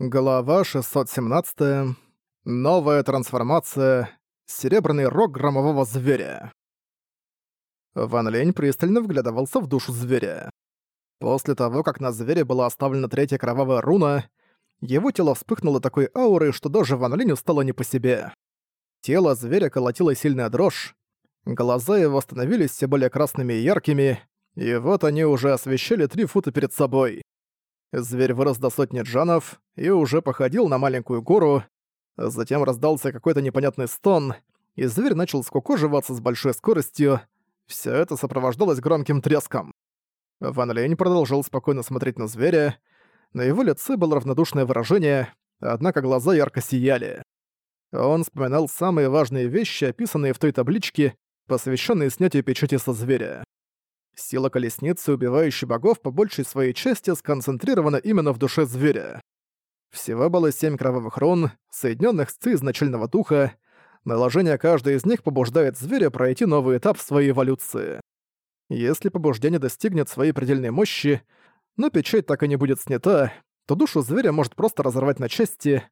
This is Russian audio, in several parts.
Глава 617. Новая трансформация. Серебряный рог громового зверя. Ван Лень пристально вглядывался в душу зверя. После того, как на звере была оставлена третья кровавая руна, его тело вспыхнуло такой аурой, что даже Ван Линю стало не по себе. Тело зверя колотило сильная дрожь, глаза его становились все более красными и яркими, и вот они уже освещали три фута перед собой. Зверь вырос до сотни джанов и уже походил на маленькую гору. Затем раздался какой-то непонятный стон, и зверь начал скукоживаться с большой скоростью. Все это сопровождалось громким треском. Ван Лень продолжил спокойно смотреть на зверя. На его лице было равнодушное выражение, однако глаза ярко сияли. Он вспоминал самые важные вещи, описанные в той табличке, посвященные снятию печати со зверя. Сила колесницы, убивающей богов, по большей своей части сконцентрирована именно в душе зверя. Всего было семь кровавых рун, соединенных с ци изначального духа. Наложение каждой из них побуждает зверя пройти новый этап своей эволюции. Если побуждение достигнет своей предельной мощи, но печать так и не будет снята, то душу зверя может просто разорвать на части.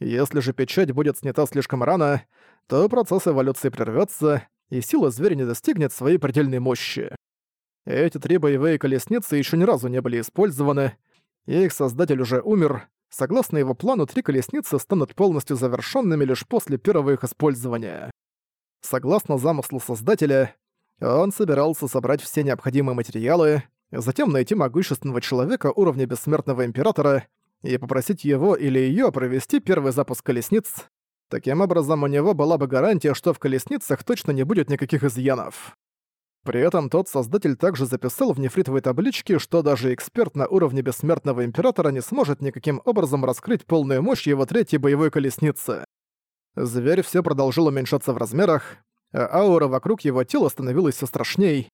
Если же печать будет снята слишком рано, то процесс эволюции прервется, и сила зверя не достигнет своей предельной мощи. Эти три боевые колесницы еще ни разу не были использованы, и их создатель уже умер. Согласно его плану, три колесницы станут полностью завершенными лишь после первого их использования. Согласно замыслу создателя, он собирался собрать все необходимые материалы, затем найти могущественного человека уровня Бессмертного Императора и попросить его или ее провести первый запуск колесниц. Таким образом, у него была бы гарантия, что в колесницах точно не будет никаких изъянов. При этом тот создатель также записал в нефритовой табличке, что даже эксперт на уровне Бессмертного Императора не сможет никаким образом раскрыть полную мощь его третьей боевой колесницы. Зверь все продолжил уменьшаться в размерах, а аура вокруг его тела становилась все страшней.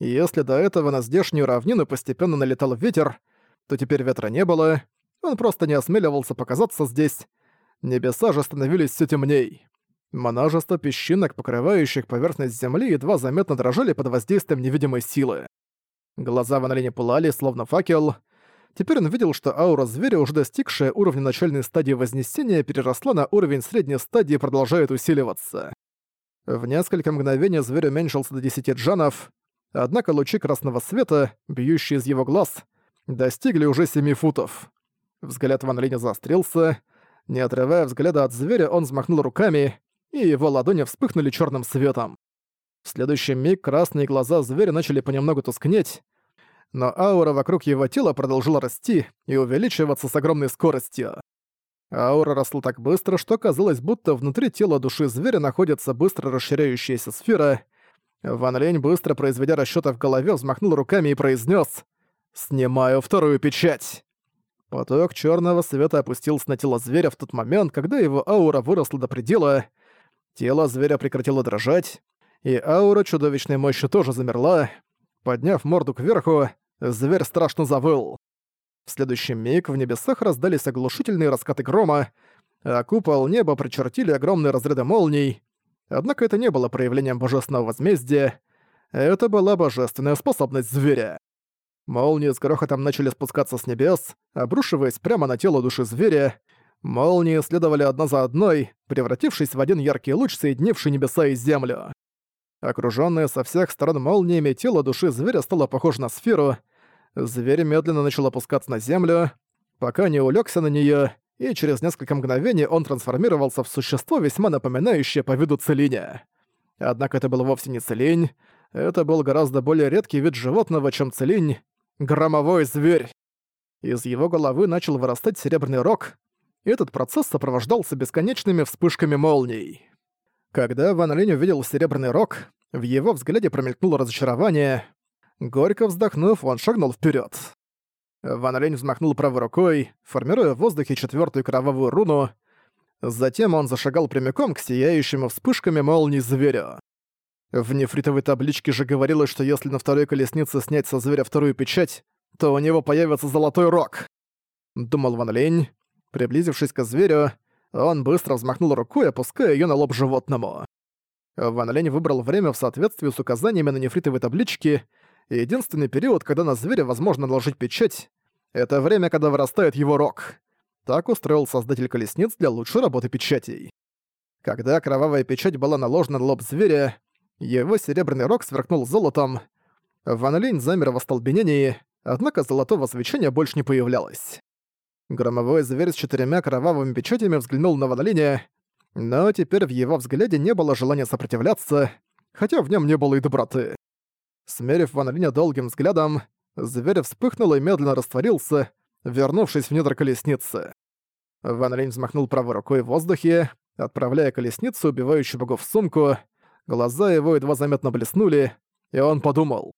И если до этого на здешнюю равнину постепенно налетал ветер, то теперь ветра не было, он просто не осмеливался показаться здесь. Небеса же становились все темней. Множество песчинок, покрывающих поверхность земли, едва заметно дрожали под воздействием невидимой силы. Глаза Ван Линя пылали, словно факел. Теперь он видел, что аура зверя, уже достигшая уровня начальной стадии Вознесения, переросла на уровень средней стадии и продолжает усиливаться. В несколько мгновений зверь уменьшился до 10 джанов, однако лучи красного света, бьющие из его глаз, достигли уже 7 футов. Взгляд Ван Линя заострился. Не отрывая взгляда от зверя, он взмахнул руками, и его ладони вспыхнули черным светом. В следующий миг красные глаза зверя начали понемногу тускнеть, но аура вокруг его тела продолжила расти и увеличиваться с огромной скоростью. Аура росла так быстро, что казалось, будто внутри тела души зверя находится быстро расширяющаяся сфера. Ван Лень, быстро произведя расчёты в голове, взмахнул руками и произнес: «Снимаю вторую печать!» Поток черного света опустился на тело зверя в тот момент, когда его аура выросла до предела, Тело зверя прекратило дрожать, и аура чудовищной мощи тоже замерла. Подняв морду кверху, зверь страшно завыл. В следующий миг в небесах раздались оглушительные раскаты грома, а купол неба прочертили огромные разряды молний. Однако это не было проявлением божественного возмездия, это была божественная способность зверя. Молнии с грохотом начали спускаться с небес, обрушиваясь прямо на тело души зверя, Молнии следовали одна за одной, превратившись в один яркий луч, соединивший небеса и землю. Окружённое со всех сторон молниями, тело души зверя стало похоже на сферу. Зверь медленно начал опускаться на землю, пока не улегся на неё, и через несколько мгновений он трансформировался в существо, весьма напоминающее по виду целиня. Однако это был вовсе не целень, это был гораздо более редкий вид животного, чем целинь — громовой зверь. Из его головы начал вырастать серебряный рог, этот процесс сопровождался бесконечными вспышками молний. Когда Ван Линь увидел серебряный рог, в его взгляде промелькнуло разочарование. Горько вздохнув, он шагнул вперед. Ван Линь взмахнул правой рукой, формируя в воздухе четвертую кровавую руну. Затем он зашагал прямиком к сияющему вспышками молний зверю. В нефритовой табличке же говорилось, что если на второй колеснице снять со зверя вторую печать, то у него появится золотой рог. Думал Ван Линь, Приблизившись к зверю, он быстро взмахнул рукой, опуская её на лоб животному. Ван Лень выбрал время в соответствии с указаниями на нефритовой табличке, и единственный период, когда на зверя возможно наложить печать, это время, когда вырастает его рог. Так устроил создатель колесниц для лучшей работы печатей. Когда кровавая печать была наложена на лоб зверя, его серебряный рог сверкнул золотом. Ван Линь замер в остолбенении, однако золотого свечения больше не появлялось. Громовой зверь с четырьмя кровавыми печатями взглянул на Ван Линя, но теперь в его взгляде не было желания сопротивляться, хотя в нем не было и доброты. Смерив Ван Линя долгим взглядом, зверь вспыхнул и медленно растворился, вернувшись в недр колесницы. Ван Линь взмахнул правой рукой в воздухе, отправляя колесницу, убивающую богов в сумку. Глаза его едва заметно блеснули, и он подумал.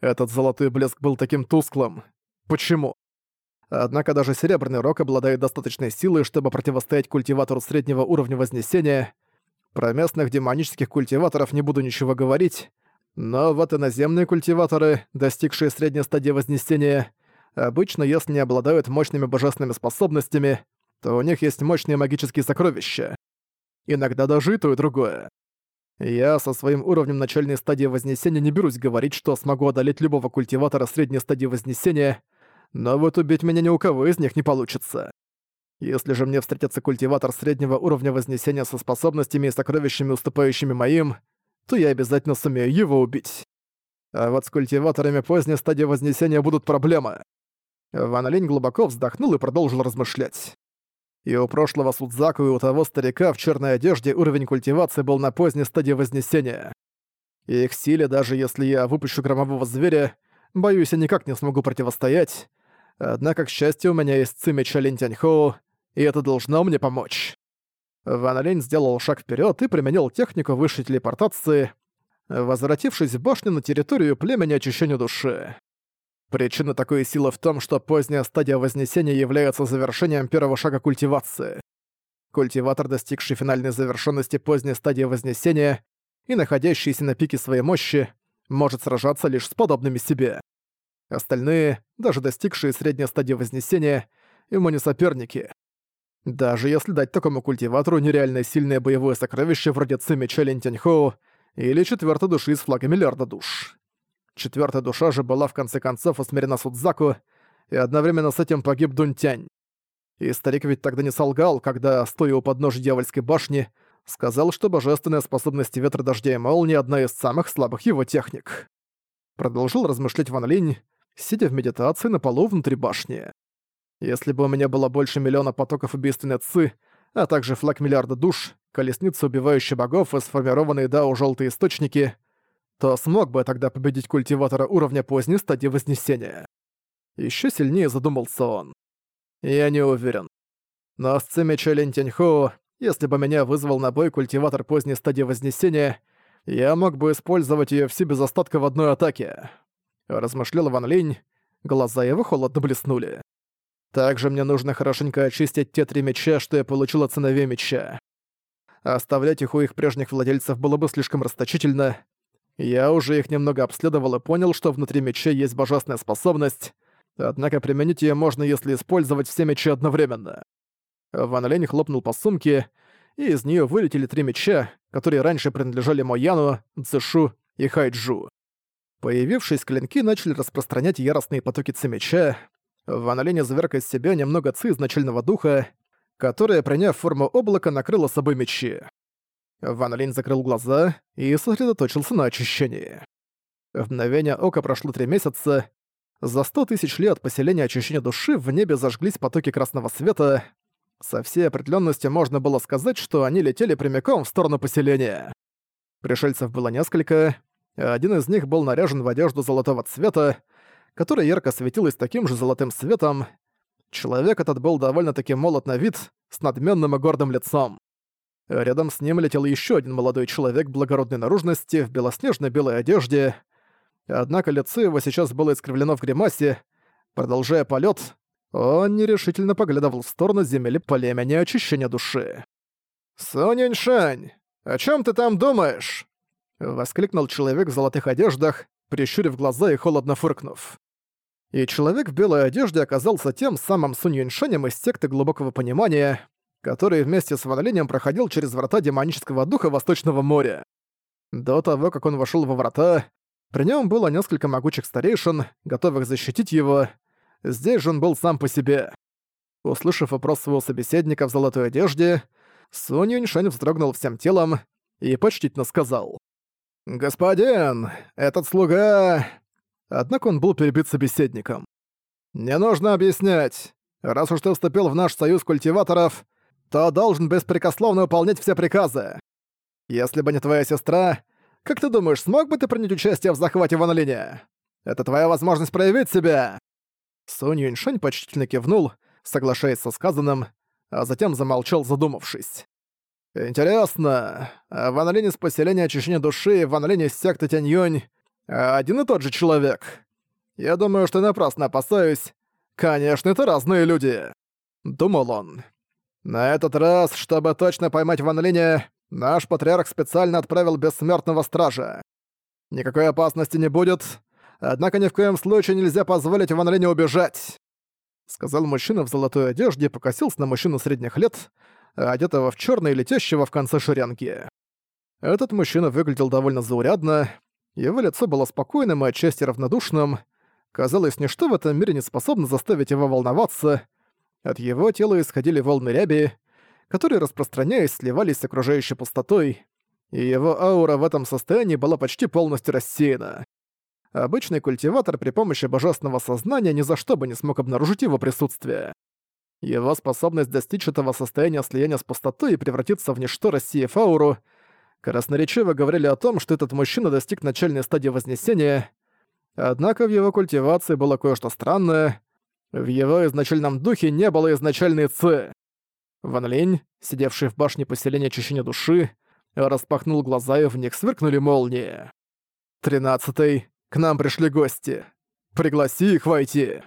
Этот золотой блеск был таким тусклым. Почему? Однако даже Серебряный Рог обладает достаточной силой, чтобы противостоять культиватору среднего уровня Вознесения. Про местных демонических культиваторов не буду ничего говорить, но вот иноземные культиваторы, достигшие средней стадии Вознесения, обычно, если не обладают мощными божественными способностями, то у них есть мощные магические сокровища. Иногда даже и то, и другое. Я со своим уровнем начальной стадии Вознесения не берусь говорить, что смогу одолеть любого культиватора средней стадии Вознесения, но вот убить меня ни у кого из них не получится. Если же мне встретится культиватор среднего уровня Вознесения со способностями и сокровищами, уступающими моим, то я обязательно сумею его убить. А вот с культиваторами поздней стадии Вознесения будут проблемы. Ван Линь глубоко вздохнул и продолжил размышлять. И у прошлого Судзаку, и у того старика в черной одежде уровень культивации был на поздней стадии Вознесения. Их силе, даже если я выпущу громового зверя, боюсь, я никак не смогу противостоять. Однако, к счастью, у меня есть Цимича Линь Тяньхоу, и это должно мне помочь. Ван Линь сделал шаг вперед и применил технику высшей телепортации, возвратившись в башню на территорию племени очищения души. Причина такой силы в том, что поздняя стадия Вознесения является завершением первого шага культивации. Культиватор, достигший финальной завершенности поздней стадии Вознесения и находящийся на пике своей мощи, может сражаться лишь с подобными себе. Остальные, даже достигшие средней стадии Вознесения, ему не соперники. Даже если дать такому культиватору нереально сильное боевое сокровище вроде Цими Челин Тяньхоу или четвертой души из флага миллиарда душ. Четвертая душа же была в конце концов усмирена Судзаку, и одновременно с этим погиб Дунтянь. И старик ведь тогда не солгал, когда, стоя у подножия дьявольской башни, сказал, что божественная способность ветра дождя и молнии одна из самых слабых его техник. Продолжил размышлять Ван Линь, сидя в медитации на полу внутри башни. Если бы у меня было больше миллиона потоков убийственной ци, а также флаг миллиарда душ, колесница убивающая богов и сформированные дао желтые источники — то смог бы тогда победить культиватора уровня поздней стадии Вознесения. Еще сильнее задумался он. Я не уверен. Но с Лин Тяньхоу, если бы меня вызвал на бой культиватор поздней стадии Вознесения, я мог бы использовать ее все без остатка в одной атаке. Размышлял Ван Линь, глаза его холодно блеснули. Также мне нужно хорошенько очистить те три меча, что я получил от сыновей меча. Оставлять их у их прежних владельцев было бы слишком расточительно, я уже их немного обследовал и понял, что внутри мечей есть божественная способность, однако применить ее можно, если использовать все мечи одновременно. Ван Лень хлопнул по сумке, и из нее вылетели три меча, которые раньше принадлежали Мояну, Цзэшу и Хайджу. Появившись клинки начали распространять яростные потоки ци меча. Ван Лень изверг из себя немного ци изначального духа, которая, приняв форму облака, накрыла собой мечи. Ван Линь закрыл глаза и сосредоточился на очищении. В мгновение ока прошло три месяца. За сто тысяч лет поселения очищения души в небе зажглись потоки красного света. Со всей определенностью можно было сказать, что они летели прямиком в сторону поселения. Пришельцев было несколько. Один из них был наряжен в одежду золотого цвета, которая ярко светилась таким же золотым светом. Человек этот был довольно-таки молод на вид, с надменным и гордым лицом. Рядом с ним летел еще один молодой человек благородной наружности в белоснежно-белой одежде. Однако лицо его сейчас было искривлено в гримасе. Продолжая полет, он нерешительно поглядывал в сторону земли племени очищения души. «Соняньшань, о чем ты там думаешь?» Воскликнул человек в золотых одеждах, прищурив глаза и холодно фыркнув. И человек в белой одежде оказался тем самым Сунь Юньшанем из секты глубокого понимания, который вместе с Ван проходил через врата демонического духа Восточного моря. До того, как он вошел во врата, при нем было несколько могучих старейшин, готовых защитить его. Здесь же он был сам по себе. Услышав вопрос своего собеседника в золотой одежде, Сунь Юньшань вздрогнул всем телом и почтительно сказал. «Господин, этот слуга...» Однако он был перебит собеседником. «Не нужно объяснять. Раз уж ты вступил в наш союз культиваторов, то должен беспрекословно выполнять все приказы. Если бы не твоя сестра, как ты думаешь, смог бы ты принять участие в захвате Ван Линя? Это твоя возможность проявить себя!» Сунь Юньшань почтительно кивнул, соглашаясь со сказанным, а затем замолчал, задумавшись. «Интересно, Ван Линь из поселения очищения души и Ван Линь из секты Тянь-Юнь один и тот же человек. Я думаю, что напрасно опасаюсь. Конечно, это разные люди», — думал он. «На этот раз, чтобы точно поймать Ван Линя, наш патриарх специально отправил бессмертного стража. Никакой опасности не будет, однако ни в коем случае нельзя позволить Ван Линю убежать», — сказал мужчина в золотой одежде и покосился на мужчину средних лет, одетого в черный и летящего в конце шеренги. Этот мужчина выглядел довольно заурядно, его лицо было спокойным и отчасти равнодушным, казалось, ничто в этом мире не способно заставить его волноваться, от его тела исходили волны ряби, которые, распространяясь, сливались с окружающей пустотой, и его аура в этом состоянии была почти полностью рассеяна. Обычный культиватор при помощи божественного сознания ни за что бы не смог обнаружить его присутствие. Его способность достичь этого состояния слияния с пустотой и превратиться в ничто, рассеяв ауру, красноречиво говорили о том, что этот мужчина достиг начальной стадии Вознесения, однако в его культивации было кое-что странное, в его изначальном духе не было изначальной ци. Ван Линь, сидевший в башне поселения очищения души, распахнул глаза и в них сверкнули молнии. «Тринадцатый, к нам пришли гости. Пригласи их войти!»